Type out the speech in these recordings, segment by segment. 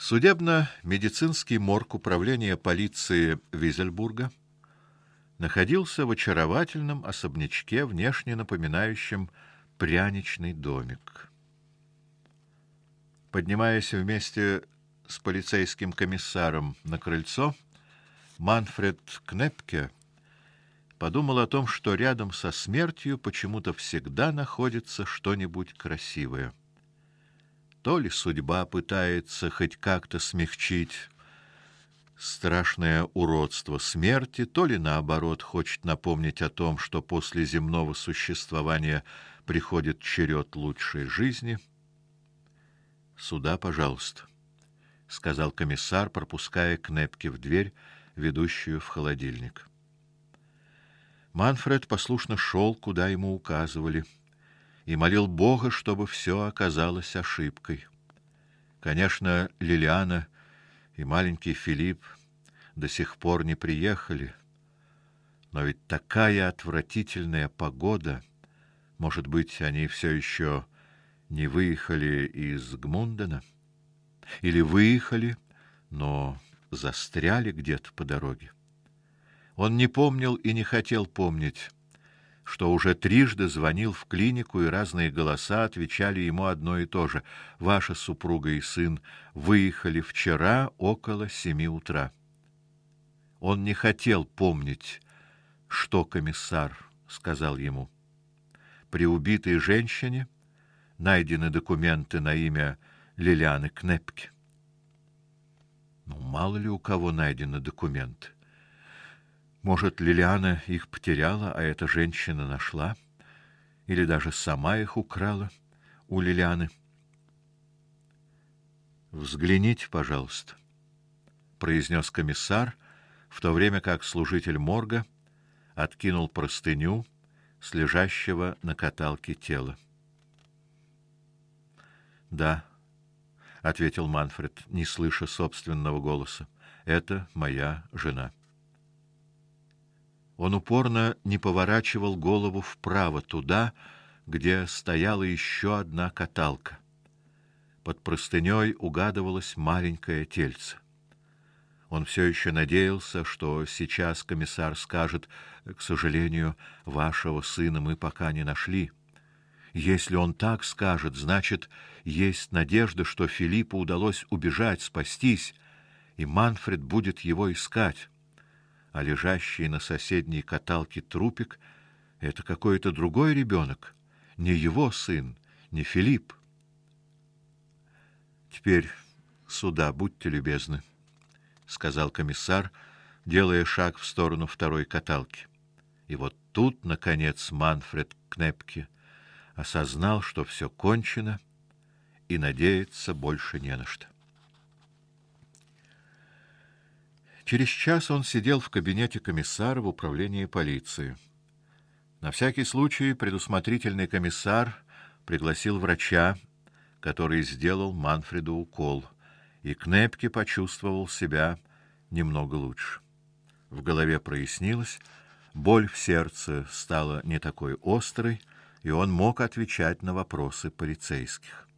Судебно-медицинский морг управления полиции Визельбурга находился в очаровательном особнячке, внешне напоминающем пряничный домик. Поднимаясь вместе с полицейским комиссаром на крыльцо, Манфред Кнепке подумал о том, что рядом со смертью почему-то всегда находится что-нибудь красивое. То ли судьба пытается хоть как-то смягчить страшное уродство смерти, то ли наоборот хочет напомнить о том, что после земного существования приходит черед лучшей жизни. Сюда, пожалуйста, сказал комиссар, пропуская Кнепки в дверь, ведущую в холодильник. Манфред послушно шел, куда ему указывали, и молил Бога, чтобы все оказалось ошибкой. Конечно, Лилиана и маленький Филипп до сих пор не приехали. Но ведь такая отвратительная погода, может быть, они все еще не выехали из Гмундена или выехали, но застряли где-то по дороге. Он не помнил и не хотел помнить, что уже трижды звонил в клинику, и разные голоса отвечали ему одно и то же: "Ваша супруга и сын выехали вчера около семи утра". Он не хотел помнить, что комиссар сказал ему. При убитой женщине найдены документы на имя Лилианы Кнепки. Ну мало ли у кого найдены документы. Может, Лилиана их потеряла, а эта женщина нашла, или даже сама их украла у Лилианы. Взгляните, пожалуйста, произнес комиссар, в то время как служитель морга откинул простыню с лежащего на каталке тела. Да, ответил Манфред, не слыша собственного голоса. Это моя жена. Он упорно не поворачивал голову вправо туда, где стояла еще одна каталка. Под простыней угадывалось маленькое тельце. Он все еще надеялся, что сейчас комиссар скажет: "К сожалению, вашего сына мы пока не нашли". Если он так скажет, значит, есть надежда, что Филиппу удалось убежать, спастись, и Манфред будет его искать а лежащий на соседней каталке трупик это какой-то другой ребенок, не его сын, не Филипп. Теперь сюда, будьте любезны, сказал комиссар, делая шаг в сторону второй каталки. И вот тут наконец Манфред Кнепке осознал, что все кончено, и надеяться больше не на что. Через час он сидел в кабинете комиссара в управлении полиции. На всякий случай предусмотрительный комиссар пригласил врача, который сделал Манфреду укол, и Кнепке почувствовал себя немного лучше. В голове прояснилось, боль в сердце стала не такой острой, и он мог отвечать на вопросы полицейских.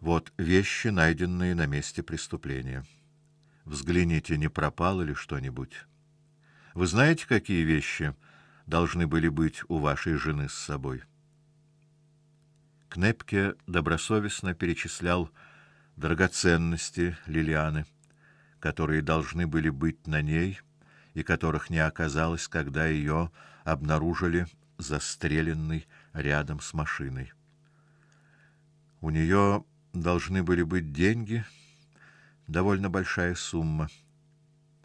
Вот вещи, найденные на месте преступления. Взгляните, не пропало ли что-нибудь. Вы знаете, какие вещи должны были быть у вашей жены с собой? Кнепке добросовестно перечислял драгоценности Лилианы, которые должны были быть на ней и которых не оказалось, когда ее обнаружили застреленной рядом с машиной. У нее должны были быть деньги, довольно большая сумма.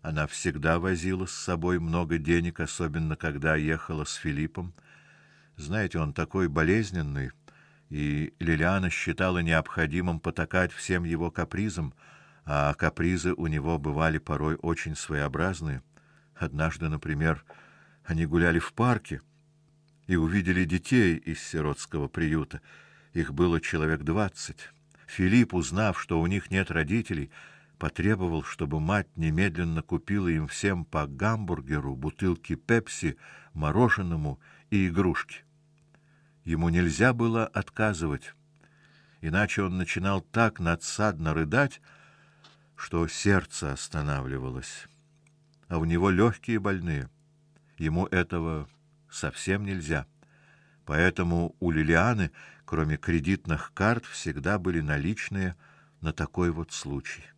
Она всегда возила с собой много денег, особенно когда ехала с Филиппом. Знаете, он такой болезненный, и Лилиана считала необходимым потакать всем его капризам, а капризы у него бывали порой очень своеобразные. Однажды, например, они гуляли в парке и увидели детей из сиротского приюта. Их было человек двадцать. Филипп, узнав, что у них нет родителей, потребовал, чтобы мать немедленно купила им всем по гамбургеру, бутылке пепси, мороженому и игрушки. Ему нельзя было отказывать. Иначе он начинал так надсадно рыдать, что сердце останавливалось. А у него легкие больные. Ему этого совсем нельзя. Поэтому у Лилианы, кроме кредитных карт, всегда были наличные на такой вот случай.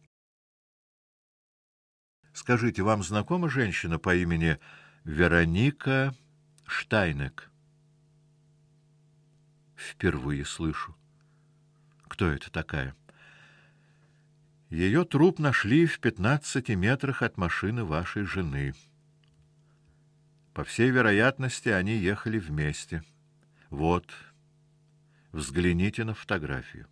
Скажите, вам знакома женщина по имени Вероника Штайнек? Впервые слышу. Кто это такая? Ее труп нашли в пятнадцати метрах от машины вашей жены. По всей вероятности, они ехали вместе. Вот. Взгляните на фотографию.